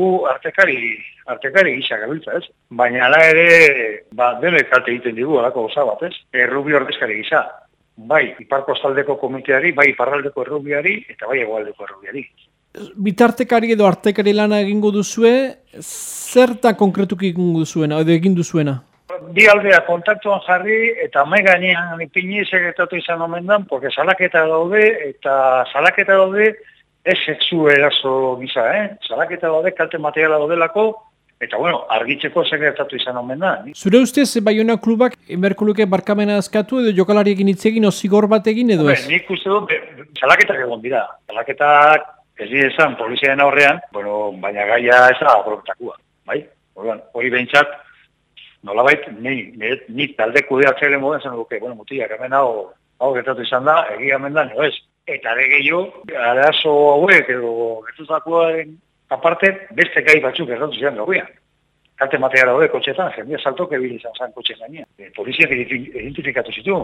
gu artekari, artekari gisa gabiltza, ez? Baina ala ere, ba, dene kalte egiten digu, alako goza bat, ez? Errubi ordezkari gisa. Bai, iparko estaldeko komiteari, bai, iparraldeko errubiari, eta bai, egualdeko errubiari. Bitartekari edo artekari lana egingo duzue, zerta konkretuki egingo duzuena, edo egin duzuena? Bi aldea kontaktuan jarri, eta mai gainean ipini sekretatu izan omen dan, porque salaketa daude, eta salaketa daude, ez sexu eraso gisa, eh? Salaketa daude, kalte materiala daudelako, eta bueno, argitzeko sekretatu izan omen da. Zure ustez, Bayona klubak, emberkuluke barkamena azkatu, edo jokalariekin itzegin, ozigor bat egin, edo ez? Nik uste dut, be, salaketak egon dira. Salaketak ez dira esan poliziaren aurrean, bueno, baina gaia ez da aprobetakua, bai? Orduan, hori behintzat, nolabait, ni, ni, ni talde kudeatzele moden zen duke, bueno, mutiak, hemen hau, hau gertatu izan da, egia hemen da, no ez? Eta ere gehiago, arazo hauek edo gertutakoaren aparte, beste gai batzuk gertatu ziren gauean. Kalte materiala daude kotxetan, jendea saltoke bil izan zan kotxe gainean. E, poliziak identifikatu zitu.